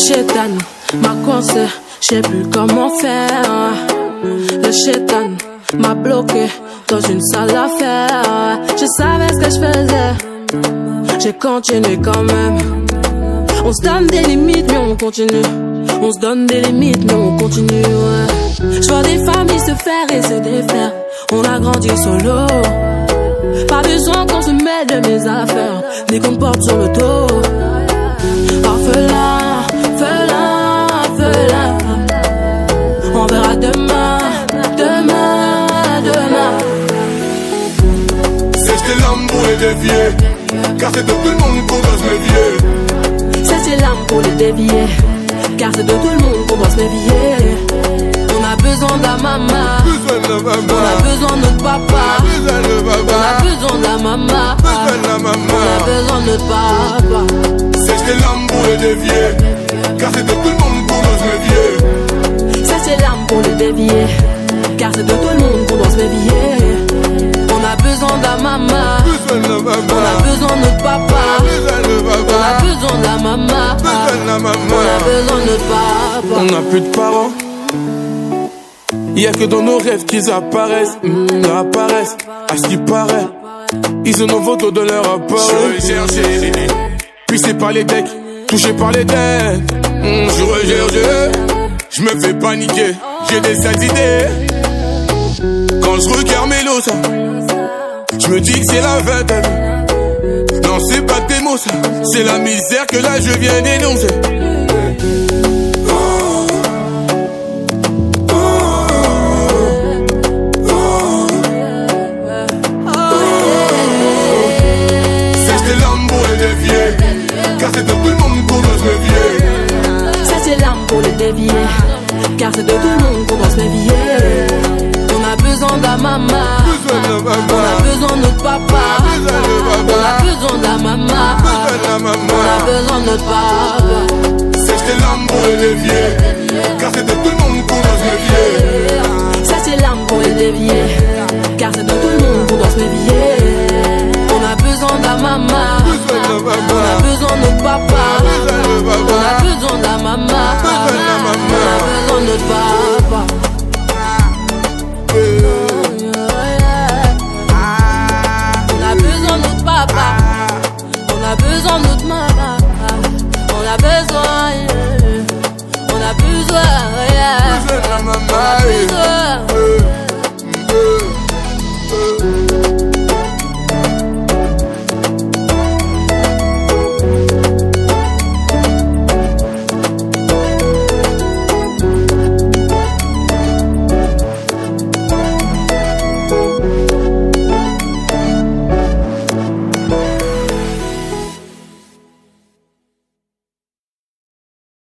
chétan m'a coincé, je sais plus comment faire. Le chétan m'a bloqué dans une salle d'affaires. Je savais ce que je faisais, j'ai continué quand même. On se donne des limites, mais on continue. On se donne des limites, mais on continue. Ouais. Je vois des familles se faire et se défaire. On a grandi solo. Pas besoin qu'on se mêle de mes affaires, ni qu'on porte sur le dos. L'âme. Car c'est de tout le monde qu'on doit se méfier. Ça c'est l'âme pour les dévier. Car c'est de tout le monde qu'on doit se méfier. On a besoin de la maman. Besoin de la On a besoin de notre papa. On a besoin de la maman. Besoin de la On a besoin de notre papa. C'est l'âme pour les défier. Car c'est de tout le monde qu'on doit se méfier. Ça c'est l'arme pour les dévier. Car c'est de tout le monde qu'on doit se méfier. On a besoin de notre papa. Besoin de On a besoin de la maman. Besoin de la On a besoin de papa. On n'a plus de parents. Y a que dans nos rêves qu'ils apparaissent, hmm, apparaissent. À ce qui paraît, ils ont nos photos de leur appareil. Puis c'est par les decks, touché par les dettes. Hmm, je recherche, je me fais paniquer. J'ai des sales idées. Quand je regarde mes lots, ça, je me dis que c'est la vie. Non, c'est pas tes mots. C'est la misère que là je viens dénoncer. Car c'est de tout le monde qu'on doit se méfier. Ça c'est l'arme pour les dévier. Car c'est de tout le monde qu'on doit se méfier. On a besoin la maman. De On a besoin de notre papa. On a besoin de la maman. On a besoin de notre papa. C'est j'étais l'âme pour les défier. Car c'est de tout le monde qu'on se méfier. Ça c'est l'arme pour les dévier. Besoin. yeah. On a besoin. yeah. Besoin de la On a maman. besoin.